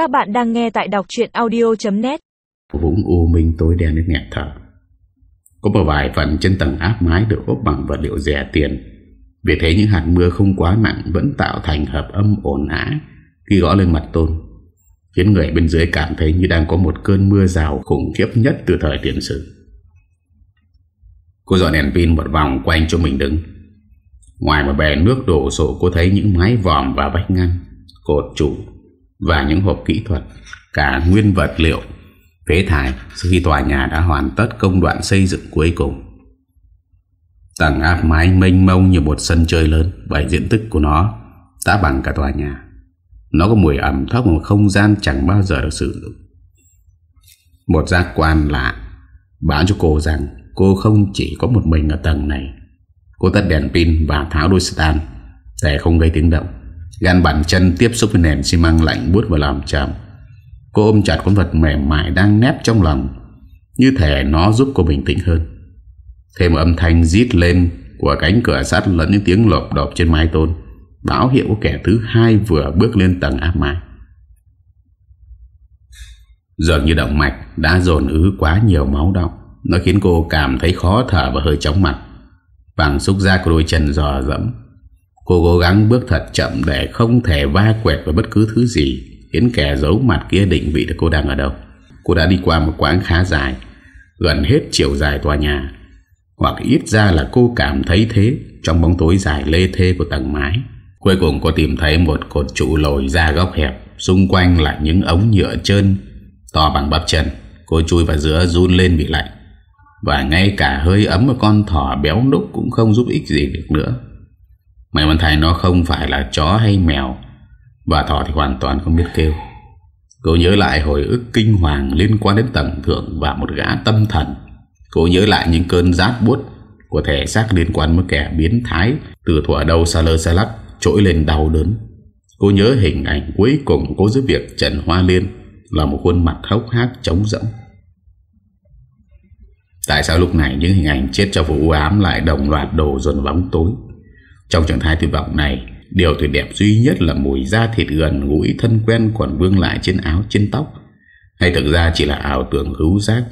Các bạn đang nghe tại đọc chuyện audio.net Vũng u minh tối đen đến nghẹt thở. Có một vài phần trên tầng áp mái được ốp bằng vật liệu rẻ tiền. Vì thế những hạt mưa không quá nặng Vẫn tạo thành hợp âm ổn ả Khi gõ lên mặt tôn Khiến người bên dưới cảm thấy như đang có một cơn mưa rào khủng khiếp nhất từ thời tiền sử. Cô dọn đèn pin một vòng quanh cho mình đứng. Ngoài một bè nước đổ sổ cô thấy những mái vòm và vách ngăn, Cột trụ. Và những hộp kỹ thuật, Cả nguyên vật liệu, Phế thải sau khi tòa nhà đã hoàn tất công đoạn xây dựng cuối cùng. Tầng áp mái mênh mông như một sân chơi lớn, bởi diện tích của nó đã bằng cả tòa nhà. Nó có mùi ẩm thấp một không gian chẳng bao giờ được sử dụng. Một giác quan lạ Báo cho cô rằng cô không chỉ có một mình ở tầng này. Cô tắt đèn pin và tháo đôi stand Để không gây tiếng động. Gan bàn chân tiếp xúc với nền xi măng lạnh bút và làm chậm. Cô ôm chặt con vật mềm mại đang nép trong lòng Như thể nó giúp cô bình tĩnh hơn. Thêm âm thanh rít lên Của cánh cửa sắt lẫn những tiếng lộp đột trên mái tôn Báo hiệu của kẻ thứ hai vừa bước lên tầng áp mái. Dường như động mạch đã dồn ứ quá nhiều máu động, Nó khiến cô cảm thấy khó thở và hơi chóng mặt. Bằng xúc giác của đôi chân dò dẫm Cô cố gắng bước thật chậm để không thể va quẹt vào bất cứ thứ gì, Khiến kẻ giấu mặt kia định vị được cô đang ở đâu. Cô đã đi qua một quãng khá dài, Gần hết chiều dài tòa nhà, Hoặc ít ra là cô cảm thấy thế Trong bóng tối dài lê thê của tầng mái. Cuối cùng cô tìm thấy một cột trụ lồi ra góc hẹp, Xung quanh là những ống nhựa trơn To bằng bắp chân. Cô chui vào giữa run lên bị lạnh, Và ngay cả hơi ấm của con thỏ béo núc Cũng không giúp ích gì được nữa. May mắn thay nó không phải là chó hay mèo. Và thỏ thì hoàn toàn không biết kêu. Cô nhớ lại hồi ức kinh hoàng Liên quan đến tầng thượng Và một gã tâm thần. Cô nhớ lại những cơn rát bút Của thể xác liên quan với kẻ biến thái, Từ thỏa đầu xa lơ xa lắc Trỗi lên đau đớn. Cô nhớ hình ảnh cuối cùng cô giúp việc Trần Hoa Liên Là một khuôn mặt hốc hác trống rỗng. Tại sao lúc này những hình ảnh chết cho vụ ám lại đồng loạt đổ dồn bóng tối? Trong trạng thái tuyệt vọng này, Điều tuyệt đẹp duy nhất là mùi da thịt gần gũi thân quen còn vương lại trên áo, trên tóc. Hay thực ra chỉ là ảo tưởng hữu giác.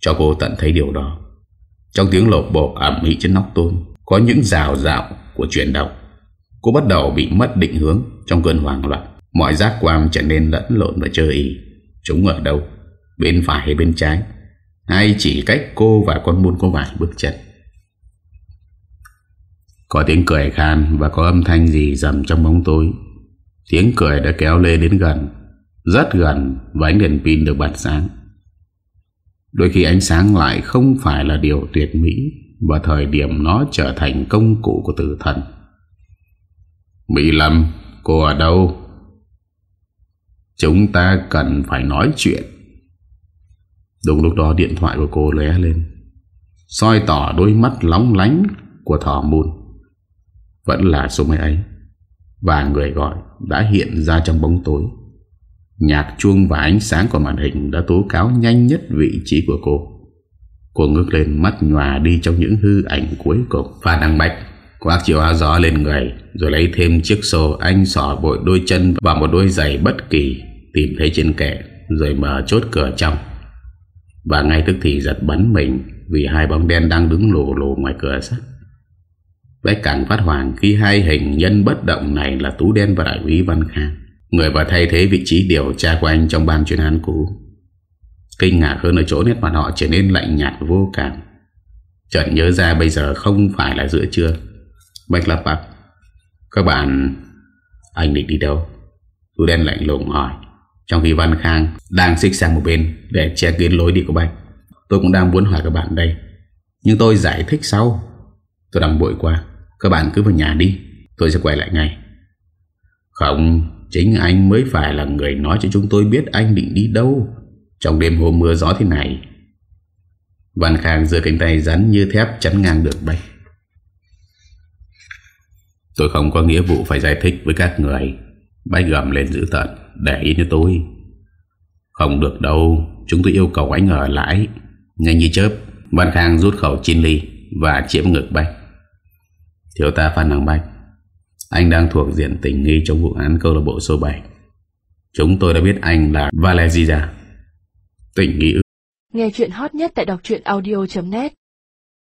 Cho cô tận thấy điều đó. Trong tiếng lột bộ ẩm mỹ trên nóc tôn, Có những rào rạo của chuyển động. Cô bắt đầu bị mất định hướng Trong cơn hoảng loạn. Mọi giác quan trở nên lẫn lộn và chơi ý. Chúng ở đâu? Bên phải hay bên trái? Hay chỉ cách cô và con buôn có vài bước chân? Có tiếng cười khan Và có âm thanh gì dầm trong bóng tối. Tiếng cười đã kéo lê đến gần, Rất gần Và ánh đèn pin được bật sáng. Đôi khi ánh sáng lại không phải là điều tuyệt mỹ Và thời điểm nó trở thành công cụ của tử thần. Mỹ Lâm, Cô ở đâu? Chúng ta cần phải nói chuyện. Đúng lúc đó điện thoại của cô lé lên, soi tỏ đôi mắt lóng lánh Của thỏ mùn. Vẫn là số máy ấy. Và người gọi đã hiện ra trong bóng tối. Nhạc chuông và ánh sáng của màn hình Đã tố cáo nhanh nhất vị trí của cô. Cô ngước lên mắt nhòa đi Trong những hư ảnh cuối cùng. Phan Đăng Bạch Quác chiều áo gió lên người, Rồi lấy thêm chiếc xô, Anh xỏ bội đôi chân Và một đôi giày bất kỳ, Tìm thấy trên kẻ Rồi mở chốt cửa trong. Và ngay tức thì giật bắn mình Vì hai bóng đen đang đứng lồ lồ ngoài cửa sắt. Bách càng phát hoàng Khi hai hình nhân bất động này Là Tú Đen và Đại úy Văn Khang. Người và thay thế vị trí điều tra của anh Trong ban chuyên án cũ. Kinh ngạc hơn ở chỗ nét mặt họ trở nên lạnh nhạt vô cảm. Chợt nhớ ra bây giờ không phải là giữa trưa. Bách lập bạc Các bạn, Anh định đi đâu? Tú đen lạnh lùng hỏi, Trong khi Văn Khang đang xích sang một bên Để che kín lối đi của Bách Tôi cũng đang muốn hỏi các bạn đây, Nhưng tôi giải thích sau. Tôi đang bội qua các bạn cứ vào nhà đi, Tôi sẽ quay lại ngay. Không, Chính anh mới phải là người nói cho chúng tôi biết anh định đi đâu Trong đêm hôm mưa gió thế này. Văn Khang giơ cánh tay rắn như thép chắn ngang được Bách Tôi không có nghĩa vụ phải giải thích với các người. Bách gầm lên giữ tận Để ý cho tôi. Không được đâu, Chúng tôi yêu cầu anh ở lại. Nhanh như chớp, Văn Khang rút khẩu chín ly Và chiếm ngực Bách Thiếu ta Phan Đăng Bách. Anh đang thuộc diện tình nghi trong vụ án câu lạc bộ số 7 Chúng tôi đã biết anh là Valeria Tình nghi Nghe chuyện hot nhất tại đọc audio.net